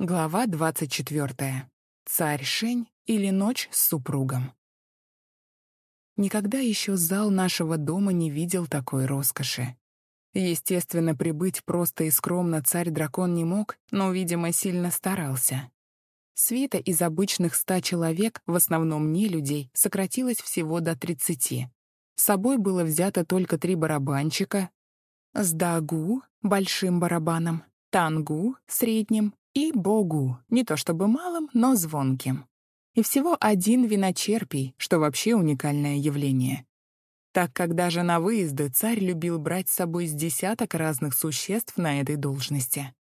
Глава 24. Царь Шень или ночь с супругом. Никогда еще зал нашего дома не видел такой роскоши. Естественно, прибыть просто и скромно царь-дракон не мог, но, видимо, сильно старался. Свита из обычных ста человек, в основном не людей, сократилась всего до тридцати. С собой было взято только три барабанщика, с дагу — большим барабаном, тангу — средним и богу, не то чтобы малым, но звонким. И всего один виночерпий, что вообще уникальное явление. Так как даже на выезды царь любил брать с собой с десяток разных существ на этой должности.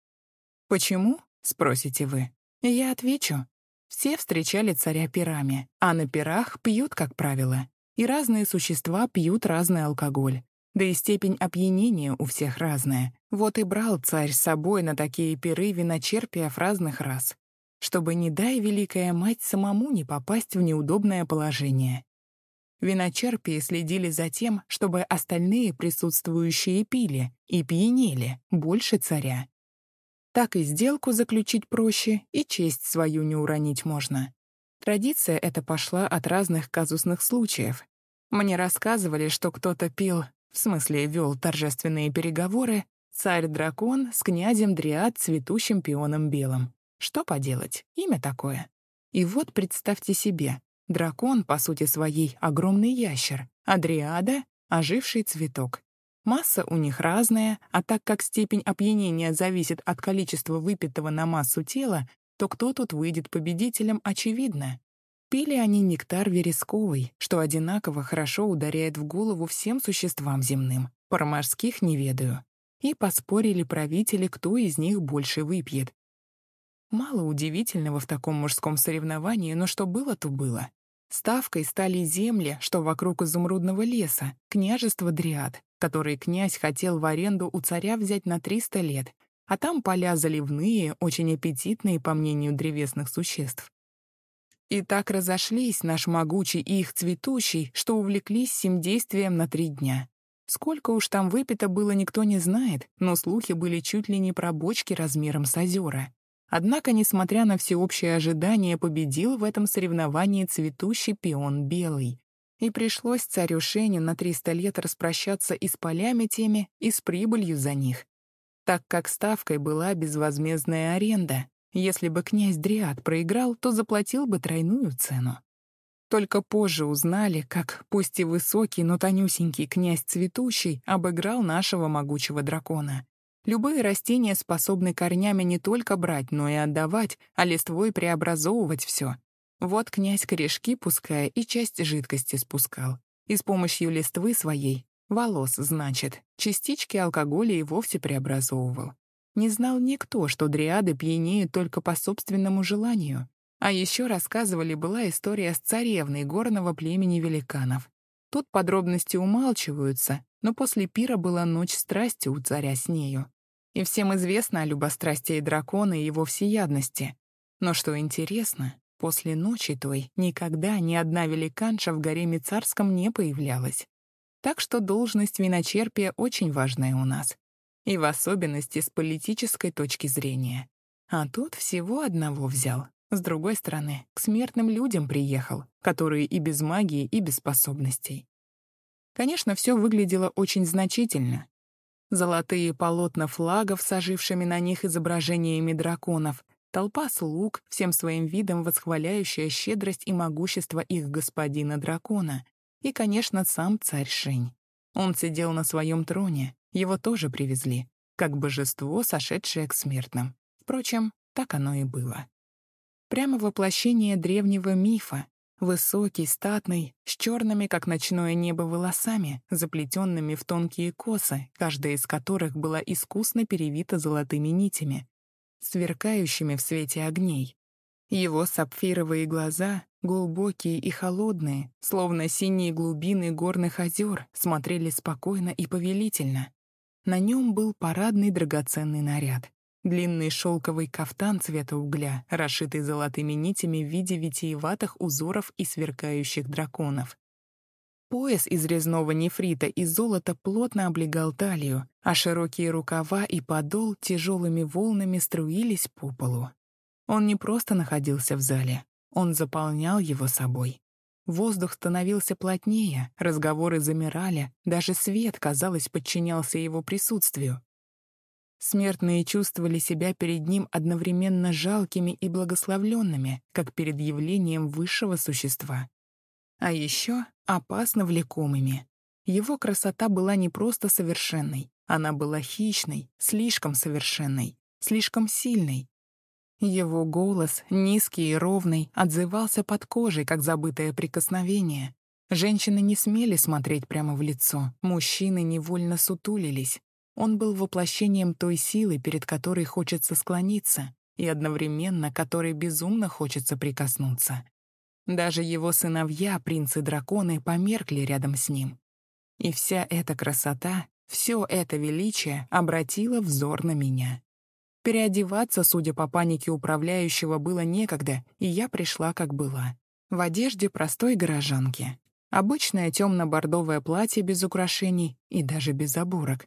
«Почему?» — спросите вы. Я отвечу. Все встречали царя пирами, а на пирах пьют, как правило. И разные существа пьют разный алкоголь. Да и степень опьянения у всех разная. Вот и брал царь с собой на такие пиры виночерпиев разных рас, чтобы, не дай великая мать, самому не попасть в неудобное положение. Виночерпии следили за тем, чтобы остальные присутствующие пили и пьянели больше царя. Так и сделку заключить проще, и честь свою не уронить можно. Традиция эта пошла от разных казусных случаев. Мне рассказывали, что кто-то пил в смысле вел торжественные переговоры, царь-дракон с князем Дриад цветущим пионом белым. Что поделать, имя такое. И вот представьте себе, дракон, по сути своей, огромный ящер, а Дриада — оживший цветок. Масса у них разная, а так как степень опьянения зависит от количества выпитого на массу тела, то кто тут выйдет победителем, очевидно. Пили они нектар вересковый, что одинаково хорошо ударяет в голову всем существам земным. Про морских не ведаю. И поспорили правители, кто из них больше выпьет. Мало удивительного в таком мужском соревновании, но что было, то было. Ставкой стали земли, что вокруг изумрудного леса, княжество Дриад, который князь хотел в аренду у царя взять на 300 лет, а там поля заливные, очень аппетитные, по мнению древесных существ. И так разошлись наш могучий и их цветущий, что увлеклись сим действием на три дня. Сколько уж там выпито было, никто не знает, но слухи были чуть ли не про бочки размером с озера. Однако, несмотря на всеобщее ожидание, победил в этом соревновании цветущий пион белый. И пришлось царю Шеню на 300 лет распрощаться и с полями теми, и с прибылью за них, так как ставкой была безвозмездная аренда, если бы князь Дриад проиграл, то заплатил бы тройную цену. Только позже узнали, как, пусть и высокий, но тонюсенький князь Цветущий обыграл нашего могучего дракона. Любые растения способны корнями не только брать, но и отдавать, а листвой преобразовывать все. Вот князь корешки, пуская, и часть жидкости спускал. И с помощью листвы своей, волос, значит, частички алкоголя и вовсе преобразовывал. Не знал никто, что дриады пьянеют только по собственному желанию. А еще рассказывали, была история с царевной горного племени великанов. Тут подробности умалчиваются, но после пира была ночь страсти у царя с нею. И всем известно о любострастии дракона и его всеядности. Но что интересно, после ночи той никогда ни одна великанша в гареме царском не появлялась. Так что должность виночерпия очень важная у нас и в особенности с политической точки зрения. А тут всего одного взял. С другой стороны, к смертным людям приехал, которые и без магии, и без способностей. Конечно, все выглядело очень значительно. Золотые полотна флагов с ожившими на них изображениями драконов, толпа слуг, всем своим видом восхваляющая щедрость и могущество их господина-дракона, и, конечно, сам царь Шень. Он сидел на своем троне, его тоже привезли, как божество, сошедшее к смертным. Впрочем, так оно и было. Прямо воплощение древнего мифа, высокий, статный, с черными, как ночное небо, волосами, заплетенными в тонкие косы, каждая из которых была искусно перевита золотыми нитями, сверкающими в свете огней. Его сапфировые глаза, глубокие и холодные, словно синие глубины горных озер, смотрели спокойно и повелительно. На нем был парадный драгоценный наряд. Длинный шелковый кафтан цвета угля, расшитый золотыми нитями в виде витиеватых узоров и сверкающих драконов. Пояс из резного нефрита и золота плотно облегал талию, а широкие рукава и подол тяжелыми волнами струились по полу. Он не просто находился в зале, он заполнял его собой. Воздух становился плотнее, разговоры замирали, даже свет, казалось, подчинялся его присутствию. Смертные чувствовали себя перед ним одновременно жалкими и благословленными, как перед явлением высшего существа. А еще опасно влекомыми. Его красота была не просто совершенной, она была хищной, слишком совершенной, слишком сильной. Его голос, низкий и ровный, отзывался под кожей, как забытое прикосновение. Женщины не смели смотреть прямо в лицо, мужчины невольно сутулились. Он был воплощением той силы, перед которой хочется склониться, и одновременно которой безумно хочется прикоснуться. Даже его сыновья, принцы-драконы, померкли рядом с ним. И вся эта красота, все это величие обратило взор на меня. Переодеваться, судя по панике управляющего, было некогда, и я пришла, как была. В одежде простой горожанки. Обычное темно-бордовое платье без украшений и даже без оборок.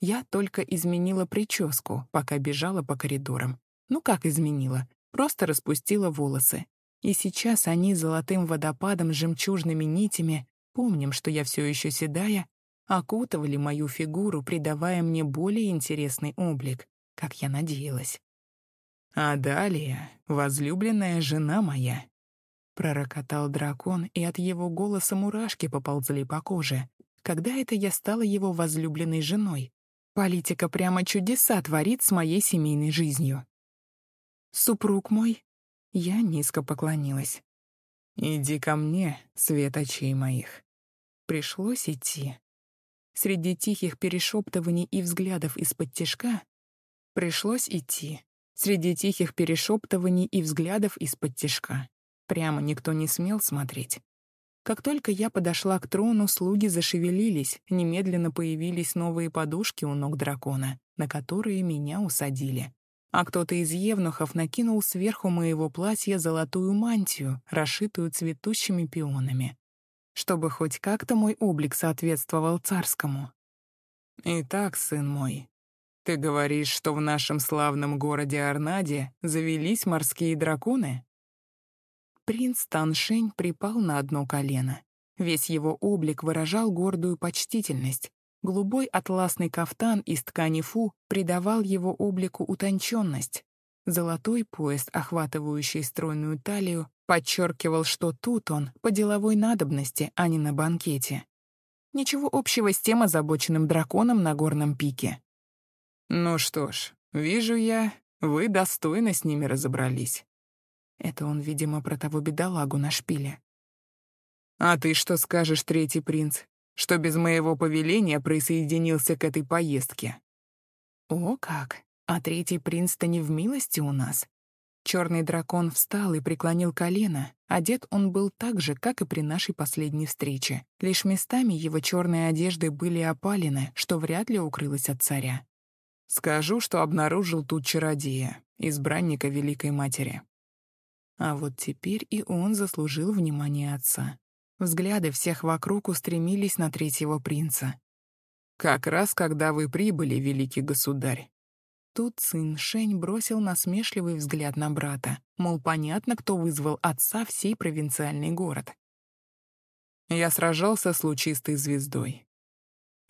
Я только изменила прическу, пока бежала по коридорам. Ну как изменила? Просто распустила волосы. И сейчас они золотым водопадом с жемчужными нитями, помним, что я все еще седая, окутывали мою фигуру, придавая мне более интересный облик, как я надеялась. «А далее, возлюбленная жена моя», — пророкотал дракон, и от его голоса мурашки поползли по коже. Когда это я стала его возлюбленной женой? Политика прямо чудеса творит с моей семейной жизнью. «Супруг мой?» Я низко поклонилась. «Иди ко мне, свет очей моих». Пришлось идти. Среди тихих перешептываний и взглядов из-под тишка пришлось идти. Среди тихих перешептываний и взглядов из-под тишка. Прямо никто не смел смотреть. Как только я подошла к трону, слуги зашевелились, немедленно появились новые подушки у ног дракона, на которые меня усадили. А кто-то из евнухов накинул сверху моего платья золотую мантию, расшитую цветущими пионами чтобы хоть как-то мой облик соответствовал царскому. «Итак, сын мой, ты говоришь, что в нашем славном городе Арнаде завелись морские драконы?» Принц Таншень припал на одно колено. Весь его облик выражал гордую почтительность. Голубой атласный кафтан из ткани фу придавал его облику утонченность. Золотой пояс, охватывающий стройную талию, подчеркивал, что тут он по деловой надобности, а не на банкете. Ничего общего с тем озабоченным драконом на горном пике. «Ну что ж, вижу я, вы достойно с ними разобрались». Это он, видимо, про того бедолагу на шпиле. «А ты что скажешь, третий принц, что без моего повеления присоединился к этой поездке?» «О как! А третий принц-то не в милости у нас. Черный дракон встал и преклонил колено. Одет он был так же, как и при нашей последней встрече. Лишь местами его черные одежды были опалены, что вряд ли укрылось от царя. «Скажу, что обнаружил тут чародея, избранника Великой Матери». А вот теперь и он заслужил внимание отца. Взгляды всех вокруг устремились на третьего принца. «Как раз когда вы прибыли, великий государь, Тут сын Шень бросил насмешливый взгляд на брата, мол, понятно, кто вызвал отца в сей провинциальный город. Я сражался с лучистой звездой.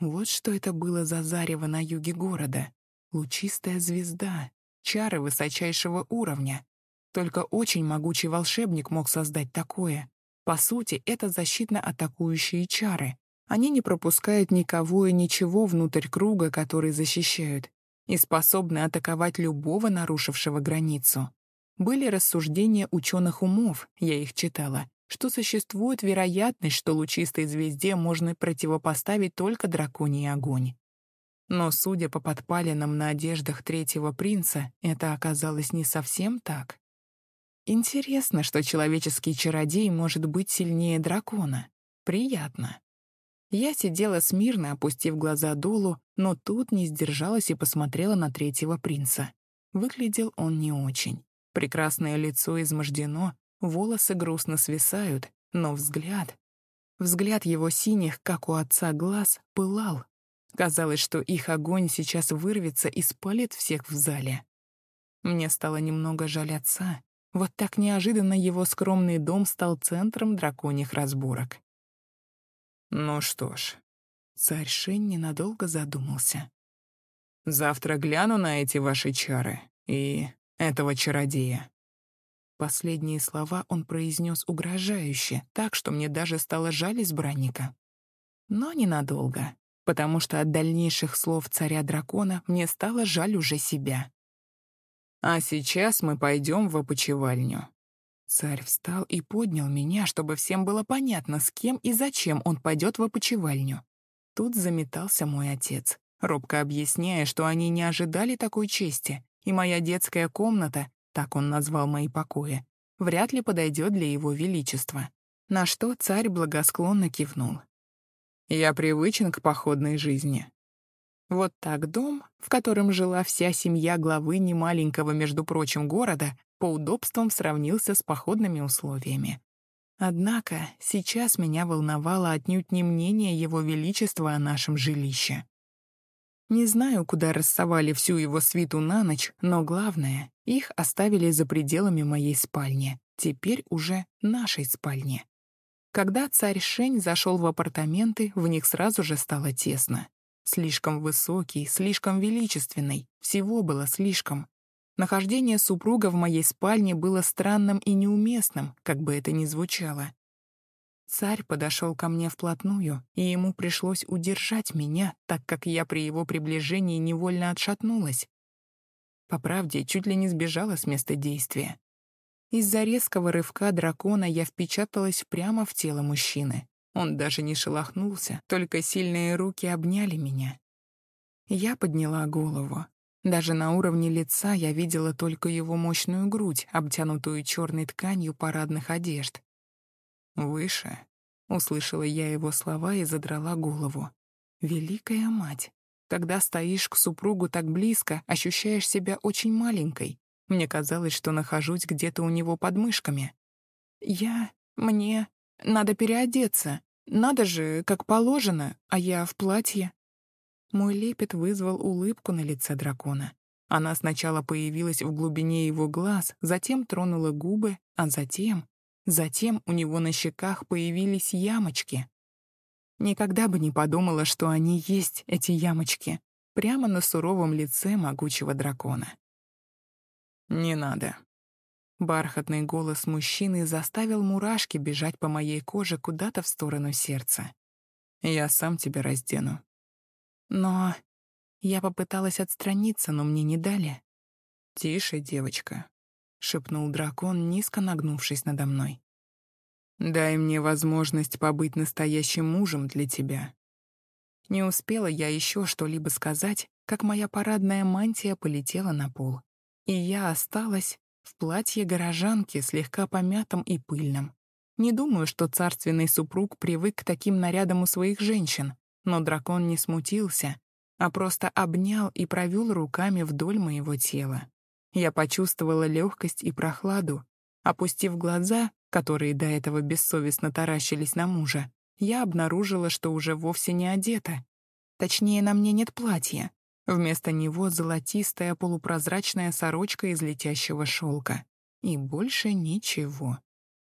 Вот что это было за зарево на юге города. Лучистая звезда, чары высочайшего уровня. Только очень могучий волшебник мог создать такое. По сути, это защитно-атакующие чары. Они не пропускают никого и ничего внутрь круга, который защищают, и способны атаковать любого нарушившего границу. Были рассуждения ученых умов, я их читала, что существует вероятность, что лучистой звезде можно противопоставить только драконий огонь. Но, судя по подпалинам на одеждах третьего принца, это оказалось не совсем так. Интересно, что человеческий чародей может быть сильнее дракона. Приятно. Я сидела смирно, опустив глаза долу, но тут не сдержалась и посмотрела на третьего принца. Выглядел он не очень. Прекрасное лицо измождено, волосы грустно свисают, но взгляд... Взгляд его синих, как у отца, глаз пылал. Казалось, что их огонь сейчас вырвется и спалит всех в зале. Мне стало немного жаль отца. Вот так неожиданно его скромный дом стал центром драконьих разборок. Ну что ж, царь Шень ненадолго задумался. Завтра гляну на эти ваши чары и этого чародея. Последние слова он произнес угрожающе, так что мне даже стало жаль избранника. Но ненадолго, потому что от дальнейших слов царя-дракона мне стало жаль уже себя. «А сейчас мы пойдем в опочивальню». Царь встал и поднял меня, чтобы всем было понятно, с кем и зачем он пойдет в опочивальню. Тут заметался мой отец, робко объясняя, что они не ожидали такой чести, и моя детская комната так он назвал мои покои, вряд ли подойдет для его величества. На что царь благосклонно кивнул. «Я привычен к походной жизни». Вот так дом, в котором жила вся семья главы немаленького, между прочим, города, по удобствам сравнился с походными условиями. Однако сейчас меня волновало отнюдь не мнение его величества о нашем жилище. Не знаю, куда рассовали всю его свиту на ночь, но главное, их оставили за пределами моей спальни, теперь уже нашей спальни. Когда царь Шень зашел в апартаменты, в них сразу же стало тесно. Слишком высокий, слишком величественный, всего было слишком. Нахождение супруга в моей спальне было странным и неуместным, как бы это ни звучало. Царь подошел ко мне вплотную, и ему пришлось удержать меня, так как я при его приближении невольно отшатнулась. По правде, чуть ли не сбежала с места действия. Из-за резкого рывка дракона я впечаталась прямо в тело мужчины. Он даже не шелохнулся, только сильные руки обняли меня. Я подняла голову. Даже на уровне лица я видела только его мощную грудь, обтянутую черной тканью парадных одежд. «Выше», — услышала я его слова и задрала голову. «Великая мать, когда стоишь к супругу так близко, ощущаешь себя очень маленькой. Мне казалось, что нахожусь где-то у него под мышками. Я... мне... надо переодеться. Надо же, как положено, а я в платье». Мой лепет вызвал улыбку на лице дракона. Она сначала появилась в глубине его глаз, затем тронула губы, а затем Затем у него на щеках появились ямочки. Никогда бы не подумала, что они есть, эти ямочки, прямо на суровом лице могучего дракона. «Не надо». Бархатный голос мужчины заставил мурашки бежать по моей коже куда-то в сторону сердца. «Я сам тебя раздену». Но я попыталась отстраниться, но мне не дали. «Тише, девочка. — шепнул дракон, низко нагнувшись надо мной. «Дай мне возможность побыть настоящим мужем для тебя». Не успела я еще что-либо сказать, как моя парадная мантия полетела на пол. И я осталась в платье горожанки, слегка помятом и пыльном. Не думаю, что царственный супруг привык к таким нарядам у своих женщин, но дракон не смутился, а просто обнял и провел руками вдоль моего тела. Я почувствовала легкость и прохладу. Опустив глаза, которые до этого бессовестно таращились на мужа, я обнаружила, что уже вовсе не одета. Точнее, на мне нет платья. Вместо него золотистая полупрозрачная сорочка из летящего шелка. И больше ничего.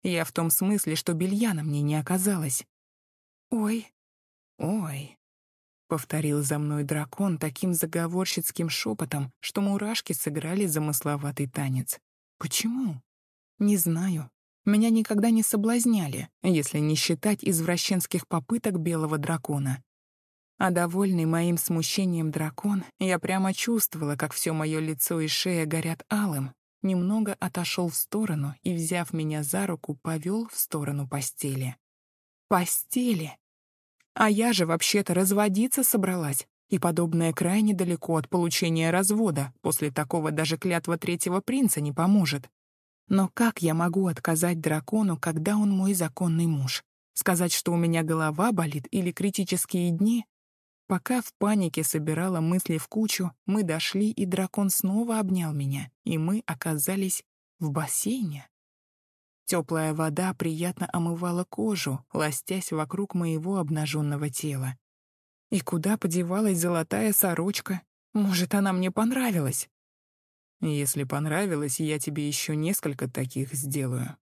Я в том смысле, что белья на мне не оказалось. «Ой, ой, Повторил за мной дракон таким заговорщицким шепотом, что мурашки сыграли замысловатый танец. Почему? Не знаю. Меня никогда не соблазняли, если не считать извращенских попыток белого дракона. А довольный моим смущением дракон, я прямо чувствовала, как все мое лицо и шея горят алым, немного отошел в сторону и, взяв меня за руку, повел в сторону постели. Постели! А я же вообще-то разводиться собралась, и подобное крайне далеко от получения развода, после такого даже клятва третьего принца не поможет. Но как я могу отказать дракону, когда он мой законный муж? Сказать, что у меня голова болит или критические дни? Пока в панике собирала мысли в кучу, мы дошли, и дракон снова обнял меня, и мы оказались в бассейне. Теплая вода приятно омывала кожу, ластясь вокруг моего обнаженного тела. И куда подевалась золотая сорочка? Может, она мне понравилась? Если понравилось, я тебе еще несколько таких сделаю».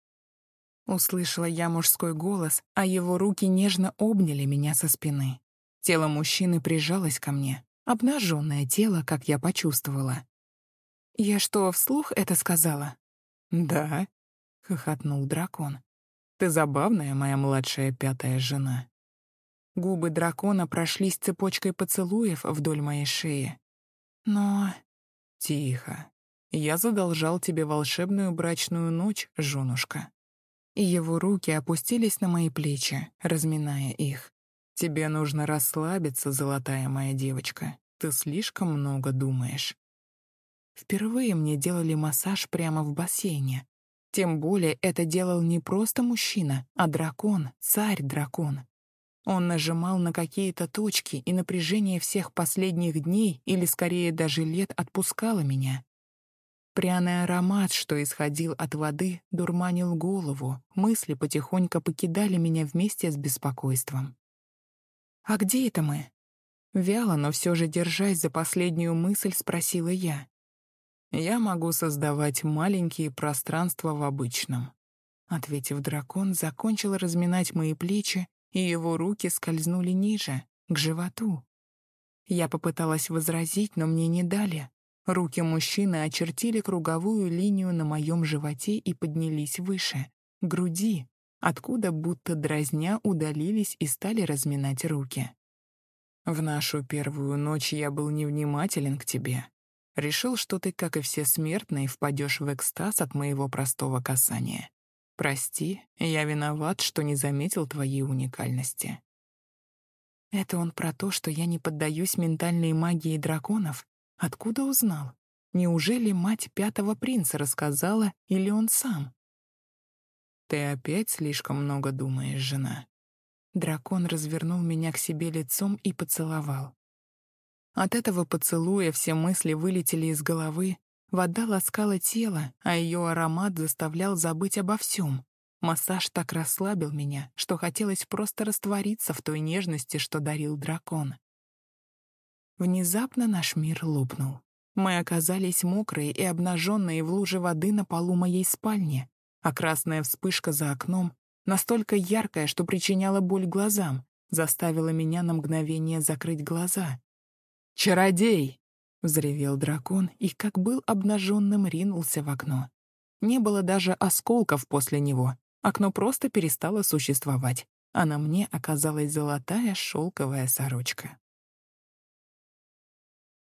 Услышала я мужской голос, а его руки нежно обняли меня со спины. Тело мужчины прижалось ко мне, обнаженное тело, как я почувствовала. «Я что, вслух это сказала?» «Да», — хохотнул дракон. «Ты забавная, моя младшая пятая жена». Губы дракона прошлись цепочкой поцелуев вдоль моей шеи. Но... Тихо. Я задолжал тебе волшебную брачную ночь, женушка и его руки опустились на мои плечи, разминая их. «Тебе нужно расслабиться, золотая моя девочка. Ты слишком много думаешь». Впервые мне делали массаж прямо в бассейне. Тем более это делал не просто мужчина, а дракон, царь-дракон. Он нажимал на какие-то точки, и напряжение всех последних дней, или скорее даже лет, отпускало меня. Пряный аромат, что исходил от воды, дурманил голову, мысли потихоньку покидали меня вместе с беспокойством. «А где это мы?» Вяло, но все же держась за последнюю мысль, спросила я. «Я могу создавать маленькие пространства в обычном», ответив дракон, закончил разминать мои плечи, и его руки скользнули ниже, к животу. Я попыталась возразить, но мне не дали. Руки мужчины очертили круговую линию на моем животе и поднялись выше, к груди, откуда будто дразня удалились и стали разминать руки. «В нашу первую ночь я был невнимателен к тебе. Решил, что ты, как и все смертные, впадешь в экстаз от моего простого касания. Прости, я виноват, что не заметил твоей уникальности». Это он про то, что я не поддаюсь ментальной магии драконов? Откуда узнал? Неужели мать пятого принца рассказала или он сам? «Ты опять слишком много думаешь, жена». Дракон развернул меня к себе лицом и поцеловал. От этого поцелуя все мысли вылетели из головы, вода ласкала тело, а ее аромат заставлял забыть обо всем. Массаж так расслабил меня, что хотелось просто раствориться в той нежности, что дарил дракон. Внезапно наш мир лопнул. Мы оказались мокрые и обнаженные в луже воды на полу моей спальни, а красная вспышка за окном, настолько яркая, что причиняла боль глазам, заставила меня на мгновение закрыть глаза. «Чародей!» — взревел дракон и, как был обнаженным, ринулся в окно. Не было даже осколков после него. Окно просто перестало существовать, а на мне оказалась золотая шелковая сорочка.